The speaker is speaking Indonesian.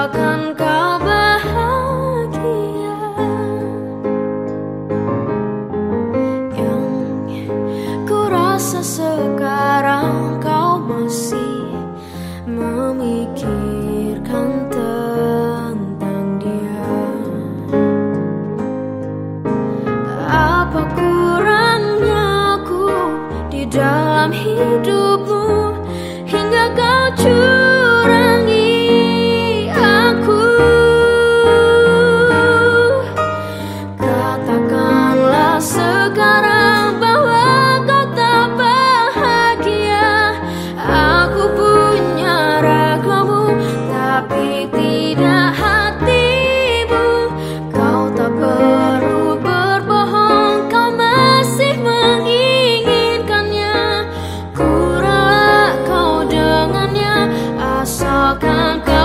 asalkan kau bahagia. Yang ku rasa sekarang kau masih memikirkan tentang dia. Apa kurangnya aku di dalam hidupmu hingga kau curi Come.